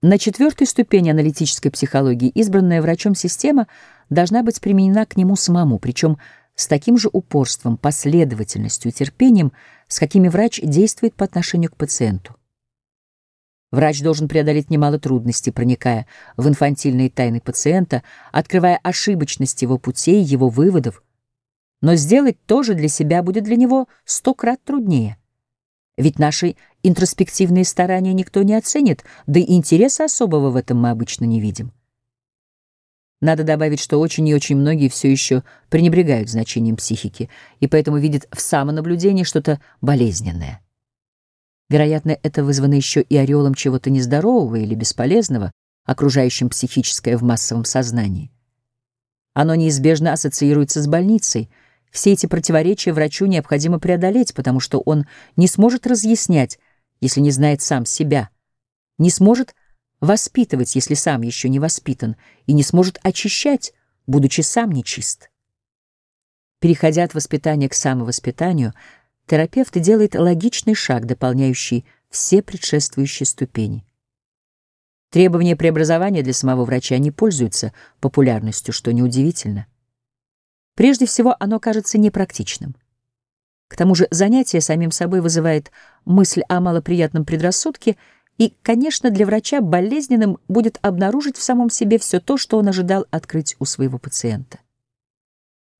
На четвертой ступени аналитической психологии избранная врачом система должна быть применена к нему самому, причем с таким же упорством, последовательностью и терпением, с какими врач действует по отношению к пациенту. Врач должен преодолеть немало трудностей, проникая в инфантильные тайны пациента, открывая ошибочность его путей, его выводов. Но сделать тоже для себя будет для него сто крат труднее. Ведь наши интроспективные старания никто не оценит, да и интереса особого в этом мы обычно не видим. Надо добавить, что очень и очень многие все еще пренебрегают значением психики и поэтому видят в самонаблюдении что-то болезненное. Вероятно, это вызвано еще и ореолом чего-то нездорового или бесполезного, окружающим психическое в массовом сознании. Оно неизбежно ассоциируется с больницей. Все эти противоречия врачу необходимо преодолеть, потому что он не сможет разъяснять, если не знает сам себя, не сможет воспитывать, если сам еще не воспитан, и не сможет очищать, будучи сам нечист. Переходя от воспитания к самовоспитанию, терапевт делает логичный шаг, дополняющий все предшествующие ступени. Требования преобразования для самого врача не пользуются популярностью, что неудивительно. Прежде всего, оно кажется непрактичным. К тому же занятие самим собой вызывает мысль о малоприятном предрассудке, и, конечно, для врача болезненным будет обнаружить в самом себе все то, что он ожидал открыть у своего пациента.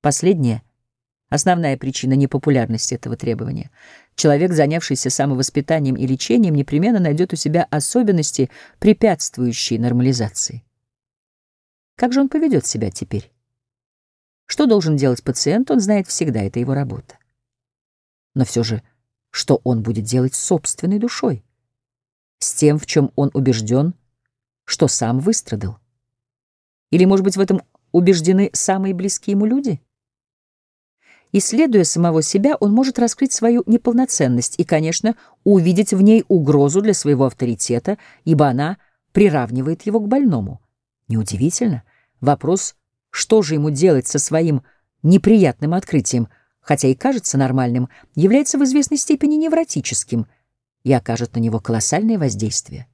Последнее — Основная причина непопулярности этого требования. Человек, занявшийся самовоспитанием и лечением, непременно найдет у себя особенности, препятствующие нормализации. Как же он поведет себя теперь? Что должен делать пациент, он знает всегда, это его работа. Но все же, что он будет делать собственной душой? С тем, в чем он убежден, что сам выстрадал? Или, может быть, в этом убеждены самые близкие ему люди? Исследуя самого себя, он может раскрыть свою неполноценность и, конечно, увидеть в ней угрозу для своего авторитета, ибо она приравнивает его к больному. Неудивительно. Вопрос, что же ему делать со своим неприятным открытием, хотя и кажется нормальным, является в известной степени невротическим и окажет на него колоссальное воздействие.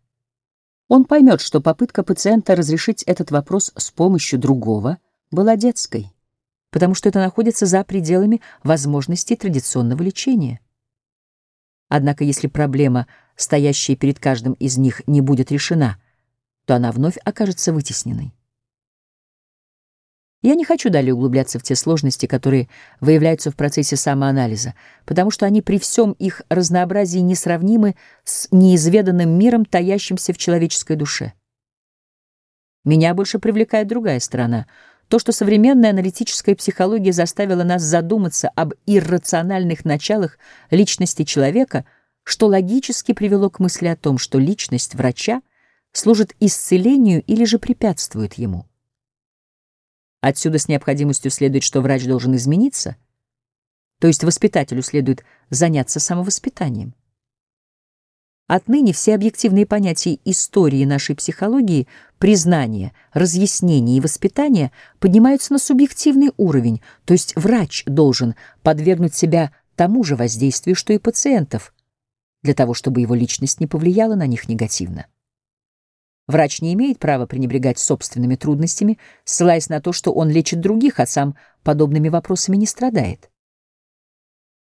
Он поймет, что попытка пациента разрешить этот вопрос с помощью другого была детской потому что это находится за пределами возможностей традиционного лечения. Однако если проблема, стоящая перед каждым из них, не будет решена, то она вновь окажется вытесненной. Я не хочу далее углубляться в те сложности, которые выявляются в процессе самоанализа, потому что они при всем их разнообразии несравнимы с неизведанным миром, таящимся в человеческой душе. Меня больше привлекает другая сторона — то, что современная аналитическая психология заставила нас задуматься об иррациональных началах личности человека, что логически привело к мысли о том, что личность врача служит исцелению или же препятствует ему. Отсюда с необходимостью следует, что врач должен измениться, то есть воспитателю следует заняться самовоспитанием. Отныне все объективные понятия истории нашей психологии, признания, разъяснения и воспитания поднимаются на субъективный уровень, то есть врач должен подвергнуть себя тому же воздействию, что и пациентов, для того, чтобы его личность не повлияла на них негативно. Врач не имеет права пренебрегать собственными трудностями, ссылаясь на то, что он лечит других, а сам подобными вопросами не страдает.